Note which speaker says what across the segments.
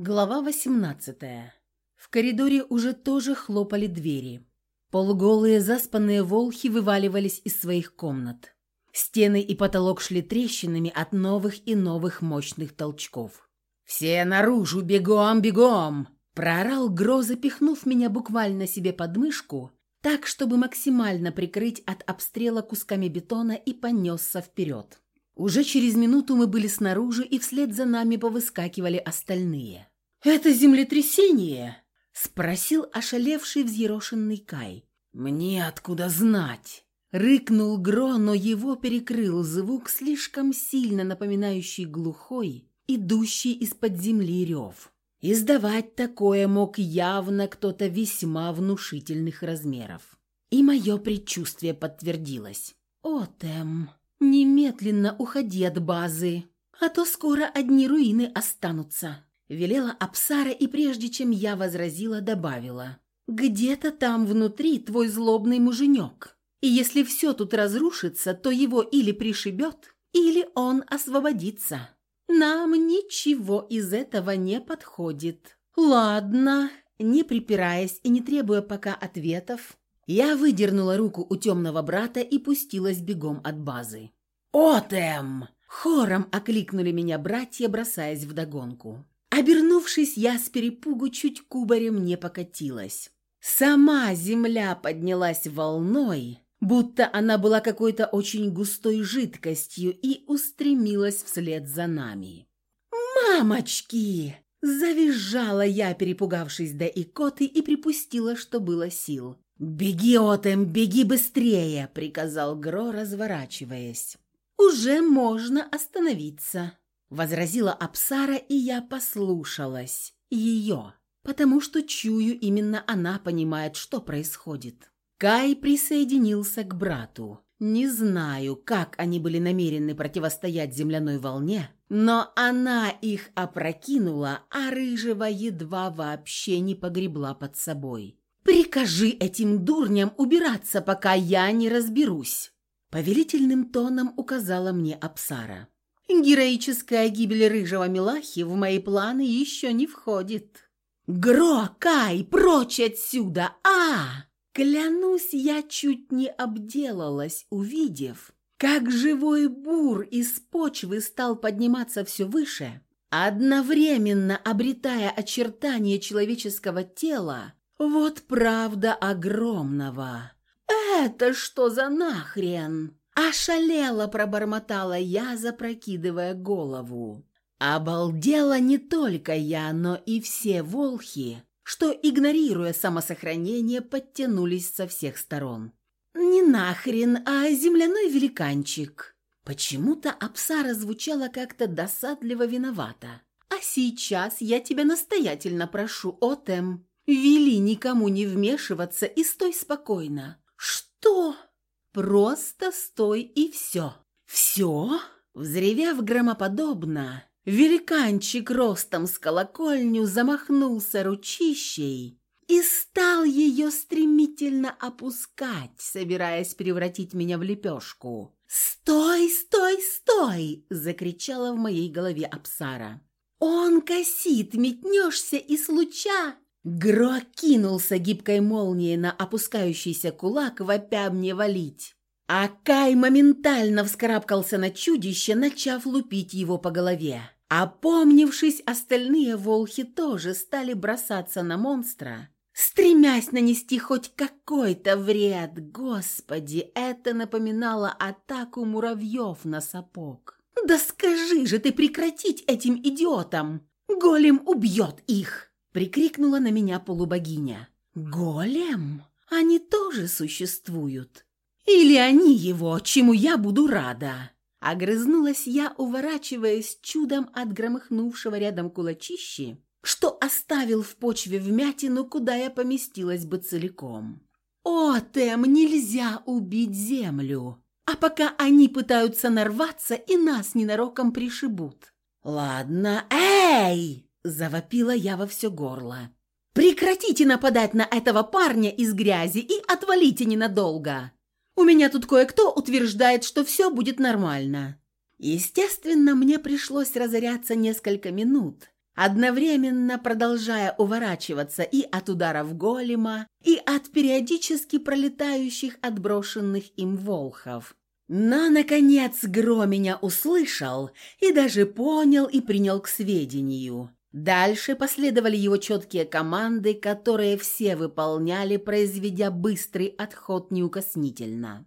Speaker 1: Глава 18. В коридоре уже тоже хлопали двери. Полуголые заспанные волхи вываливались из своих комнат. Стены и потолок шли трещинами от новых и новых мощных толчков. «Все наружу, бегом, бегом!» Проорал Гро, запихнув меня буквально себе под мышку, так, чтобы максимально прикрыть от обстрела кусками бетона и понесся вперед. Уже через минуту мы были снаружи, и вслед за нами повыскакивали остальные. «Это землетрясение?» — спросил ошалевший взъерошенный Кай. «Мне откуда знать?» Рыкнул Гро, но его перекрыл звук, слишком сильно напоминающий глухой, идущий из-под земли рев. Издавать такое мог явно кто-то весьма внушительных размеров. И мое предчувствие подтвердилось. «О, Тем, немедленно уходи от базы, а то скоро одни руины останутся». Велела Апсара и прежде чем я возразила, добавила. «Где-то там внутри твой злобный муженек. И если все тут разрушится, то его или пришибет, или он освободится. Нам ничего из этого не подходит». «Ладно», не припираясь и не требуя пока ответов, я выдернула руку у темного брата и пустилась бегом от базы. «Отем!» Хором окликнули меня братья, бросаясь вдогонку. Обернувшись, я с перепугу чуть кубарем не покатилась. Сама земля поднялась волной, будто она была какой-то очень густой жидкостью и устремилась вслед за нами. «Мамочки!» Завизжала я, перепугавшись до икоты, и припустила, что было сил. «Беги, Отем, беги быстрее!» — приказал Гро, разворачиваясь. «Уже можно остановиться!» Возразила Апсара, и я послушалась. Ее. Потому что чую, именно она понимает, что происходит. Кай присоединился к брату. Не знаю, как они были намерены противостоять земляной волне, но она их опрокинула, а рыжего едва вообще не погребла под собой. «Прикажи этим дурням убираться, пока я не разберусь», — повелительным тоном указала мне Апсара. Героическая гибель рыжего Милахи в мои планы еще не входит. Гро, Кай, прочь отсюда! А! Клянусь, я чуть не обделалась, увидев, как живой бур из почвы стал подниматься все выше, одновременно обретая очертания человеческого тела, вот правда огромного. «Это что за нахрен?» Ошалела пробормотала я, запрокидывая голову. Обалдела не только я, но и все волхи, что, игнорируя самосохранение, подтянулись со всех сторон. «Не нахрен, а земляной великанчик!» Почему-то Апсара звучала как-то досадливо виновата. «А сейчас я тебя настоятельно прошу, Отем, вели никому не вмешиваться и стой спокойно». «Что?» Просто стой и все. Все? Взревев громоподобно, великанчик ростом с колокольню замахнулся ручищей и стал ее стремительно опускать, собираясь превратить меня в лепешку. «Стой, стой, стой!» — закричала в моей голове Апсара. «Он косит, метнешься и случа Гро кинулся гибкой молнией на опускающийся кулак, вопя мне валить. А Кай моментально вскарабкался на чудище, начав лупить его по голове. Опомнившись, остальные волхи тоже стали бросаться на монстра, стремясь нанести хоть какой-то вред. Господи, это напоминало атаку муравьев на сапог. «Да скажи же ты прекратить этим идиотам! Голем убьет их!» Прикрикнула на меня полубогиня. «Голем? Они тоже существуют? Или они его, чему я буду рада?» Огрызнулась я, уворачиваясь чудом от громыхнувшего рядом кулачищи, что оставил в почве вмятину, куда я поместилась бы целиком. «О, Тем, нельзя убить землю!» А пока они пытаются нарваться и нас ненароком пришибут. «Ладно, эй!» Завопила я во все горло. «Прекратите нападать на этого парня из грязи и отвалите ненадолго! У меня тут кое-кто утверждает, что все будет нормально». Естественно, мне пришлось разоряться несколько минут, одновременно продолжая уворачиваться и от ударов голема, и от периодически пролетающих отброшенных им волхов. Но, наконец, Гро меня услышал и даже понял и принял к сведению. Дальше последовали его четкие команды, которые все выполняли, произведя быстрый отход неукоснительно.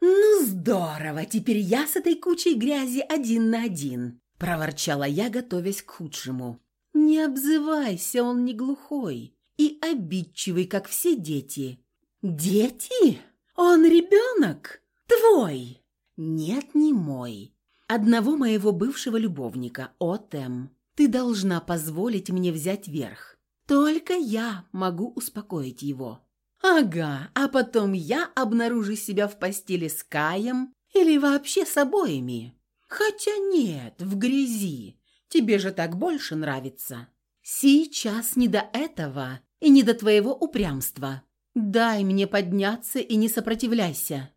Speaker 1: «Ну здорово, теперь я с этой кучей грязи один на один», – проворчала я, готовясь к худшему. «Не обзывайся, он не глухой и обидчивый, как все дети». «Дети? Он ребенок? Твой?» «Нет, не мой. Одного моего бывшего любовника, Отем. Ты должна позволить мне взять верх. Только я могу успокоить его». «Ага, а потом я обнаружу себя в постели с Каем или вообще с обоими. Хотя нет, в грязи. Тебе же так больше нравится. Сейчас не до этого и не до твоего упрямства. Дай мне подняться и не сопротивляйся.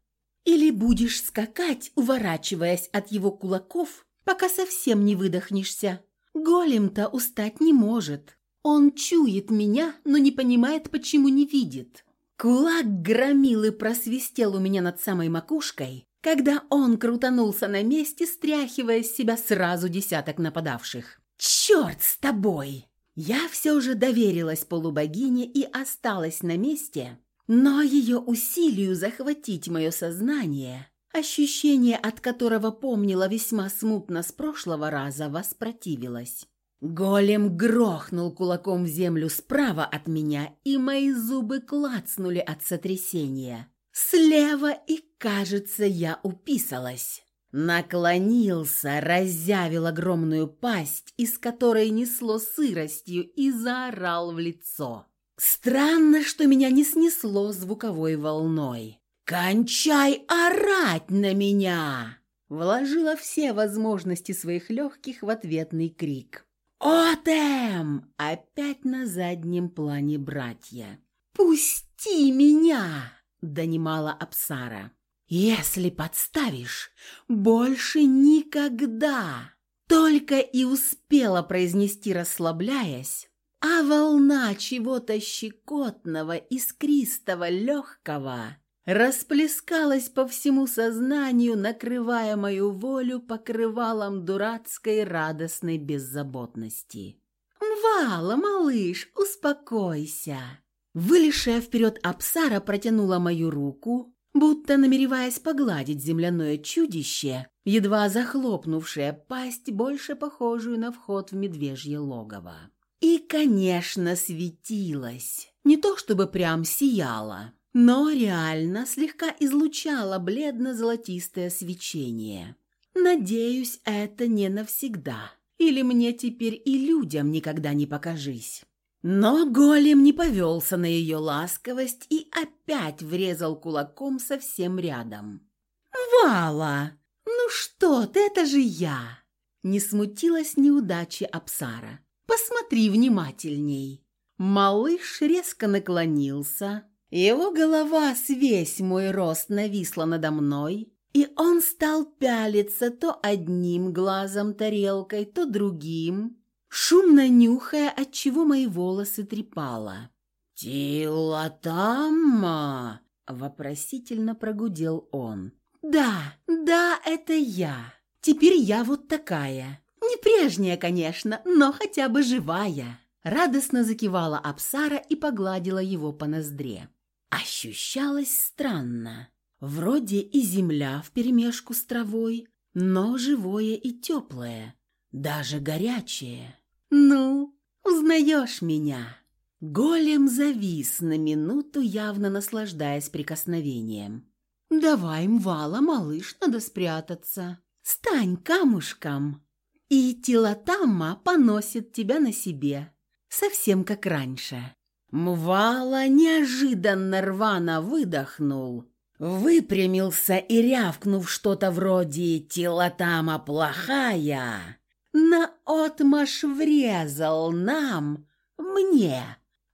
Speaker 1: Или будешь скакать, уворачиваясь от его кулаков, пока совсем не выдохнешься. Голем-то устать не может. Он чует меня, но не понимает, почему не видит. Кулак громилы просвистел у меня над самой макушкой, когда он крутанулся на месте, стряхивая с себя сразу десяток нападавших. «Черт с тобой!» Я все же доверилась полубогине и осталась на месте, но ее усилию захватить мое сознание, ощущение от которого помнила весьма смутно с прошлого раза, воспротивилось. Голем грохнул кулаком в землю справа от меня, и мои зубы клацнули от сотрясения. Слева, и, кажется, я уписалась. Наклонился, разъявил огромную пасть, из которой несло сыростью, и заорал в лицо. Странно, что меня не снесло звуковой волной. «Кончай орать на меня!» Вложила все возможности своих легких в ответный крик. «Отем!» Опять на заднем плане братья. «Пусти меня!» — донимала Апсара. «Если подставишь, больше никогда!» Только и успела произнести, расслабляясь, а волна чего-то щекотного, искристого, легкого расплескалась по всему сознанию, накрывая мою волю покрывалом дурацкой радостной беззаботности. «Вала, малыш, успокойся!» Вылезшая вперед Апсара протянула мою руку, будто намереваясь погладить земляное чудище, едва захлопнувшее пасть, больше похожую на вход в медвежье логово. И, конечно, светилась. Не то чтобы прям сияла, но реально слегка излучала бледно-золотистое свечение. Надеюсь, это не навсегда. Или мне теперь и людям никогда не покажись. Но голем не повелся на ее ласковость и опять врезал кулаком совсем рядом. «Вала! Ну что ты, это же я!» Не смутилась неудачи Апсара. Посмотри внимательней». Малыш резко наклонился, его голова с весь мой рост нависла надо мной, и он стал пялиться то одним глазом тарелкой, то другим, шумно нюхая, отчего мои волосы трепало. «Тилатамма!» — вопросительно прогудел он. «Да, да, это я. Теперь я вот такая. Не прежняя, конечно, но хотя бы живая. Радостно закивала Апсара и погладила его по ноздре. Ощущалось странно. Вроде и земля вперемешку с травой, но живое и теплое, даже горячее. «Ну, узнаешь меня?» Голем завис на минуту, явно наслаждаясь прикосновением. «Давай, Мвала, малыш, надо спрятаться. Стань камушком!» и Тилатамма поносит тебя на себе, совсем как раньше». Мвала неожиданно рвано выдохнул, выпрямился и, рявкнув что-то вроде «Тилатама плохая», наотмашь врезал нам, мне,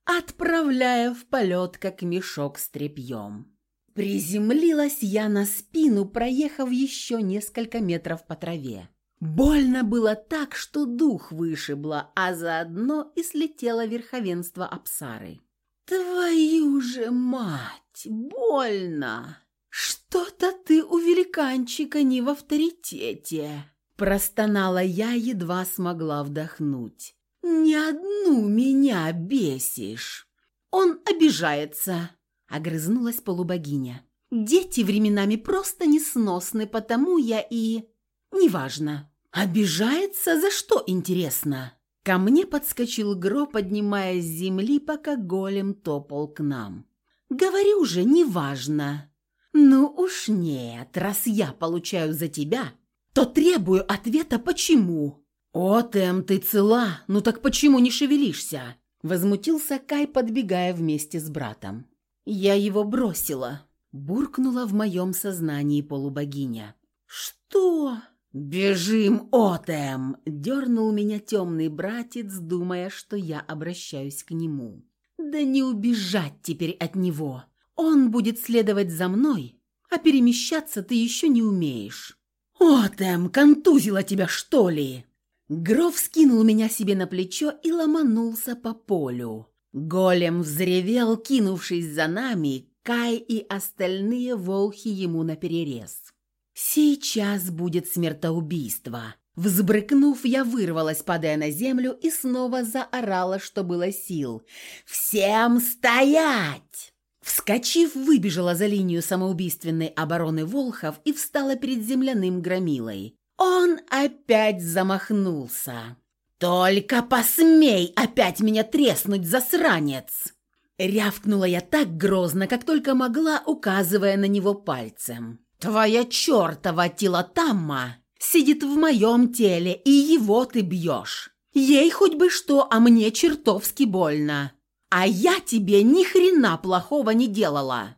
Speaker 1: отправляя в полет, как мешок с тряпьем. Приземлилась я на спину, проехав еще несколько метров по траве. Больно было так, что дух вышибло, а заодно и слетело верховенство Апсары. «Твою же мать! Больно! Что-то ты у великанчика не в авторитете!» Простонала я, едва смогла вдохнуть. «Не одну меня бесишь!» «Он обижается!» — огрызнулась полубогиня. «Дети временами просто несносны, потому я и...» «Неважно. Обижается за что, интересно?» Ко мне подскочил Гро, поднимая с земли, пока голем топал к нам. «Говорю же, неважно». «Ну уж нет, раз я получаю за тебя, то требую ответа «почему?». «О, Тэм, ты цела, ну так почему не шевелишься?» Возмутился Кай, подбегая вместе с братом. «Я его бросила», – буркнула в моем сознании полубогиня. «Что?» «Бежим, Отем!» – дернул меня темный братец, думая, что я обращаюсь к нему. «Да не убежать теперь от него. Он будет следовать за мной, а перемещаться ты еще не умеешь». «Отем, контузила тебя, что ли?» Гров скинул меня себе на плечо и ломанулся по полю. Голем взревел, кинувшись за нами, Кай и остальные волхи ему наперерез. Сейчас будет смертоубийство. Взбрыкнув, я вырвалась, падая на землю, и снова заорала, что было сил. «Всем стоять!» Вскочив, выбежала за линию самоубийственной обороны Волхов и встала перед земляным громилой. Он опять замахнулся. «Только посмей опять меня треснуть, засранец!» Рявкнула я так грозно, как только могла, указывая на него пальцем. «Твоя чертова Тилотамма сидит в моем теле, и его ты бьешь. Ей хоть бы что, а мне чертовски больно. А я тебе ни хрена плохого не делала».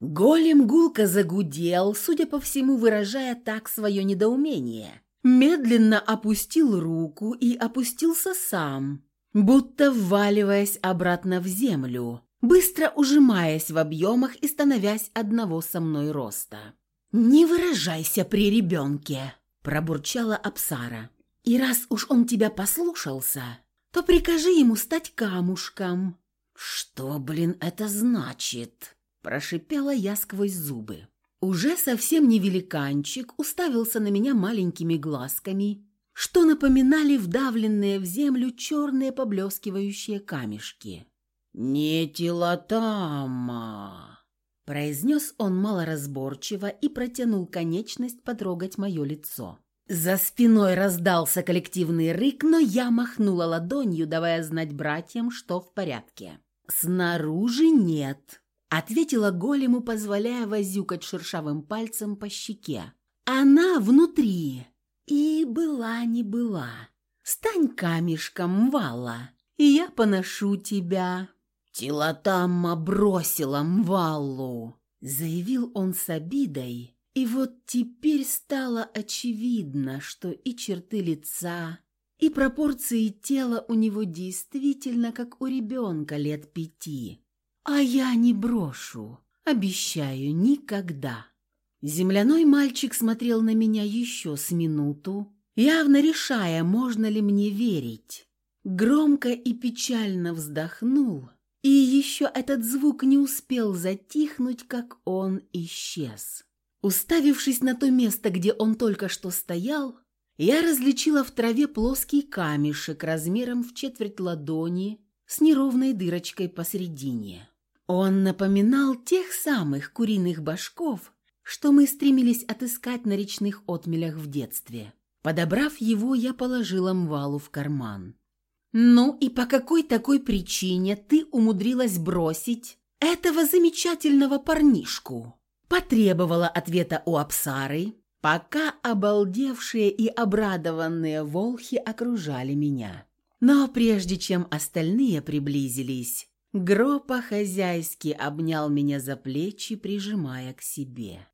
Speaker 1: Голем гулко загудел, судя по всему, выражая так свое недоумение. Медленно опустил руку и опустился сам, будто вваливаясь обратно в землю, быстро ужимаясь в объемах и становясь одного со мной роста. «Не выражайся при ребенке», – пробурчала Апсара. «И раз уж он тебя послушался, то прикажи ему стать камушком». «Что, блин, это значит?» – прошипела я сквозь зубы. Уже совсем не великанчик уставился на меня маленькими глазками, что напоминали вдавленные в землю черные поблескивающие камешки. «Не телотама!» Произнес он малоразборчиво и протянул конечность потрогать мое лицо. За спиной раздался коллективный рык, но я махнула ладонью, давая знать братьям, что в порядке. «Снаружи нет», — ответила голему, позволяя возюкать шершавым пальцем по щеке. «Она внутри». И была не была. «Стань камешком, Вала, и я поношу тебя». «Тилотамма бросила Мваллу», — заявил он с обидой. И вот теперь стало очевидно, что и черты лица, и пропорции тела у него действительно как у ребенка лет пяти. А я не брошу, обещаю, никогда. Земляной мальчик смотрел на меня еще с минуту, явно решая, можно ли мне верить. Громко и печально вздохнул — еще этот звук не успел затихнуть, как он исчез. Уставившись на то место, где он только что стоял, я различила в траве плоский камешек размером в четверть ладони с неровной дырочкой посередине. Он напоминал тех самых куриных башков, что мы стремились отыскать на речных отмелях в детстве. Подобрав его, я положила мвалу в карман. «Ну и по какой такой причине ты умудрилась бросить этого замечательного парнишку?» Потребовала ответа у Апсары, пока обалдевшие и обрадованные волхи окружали меня. Но прежде чем остальные приблизились, Гро по-хозяйски обнял меня за плечи, прижимая к себе.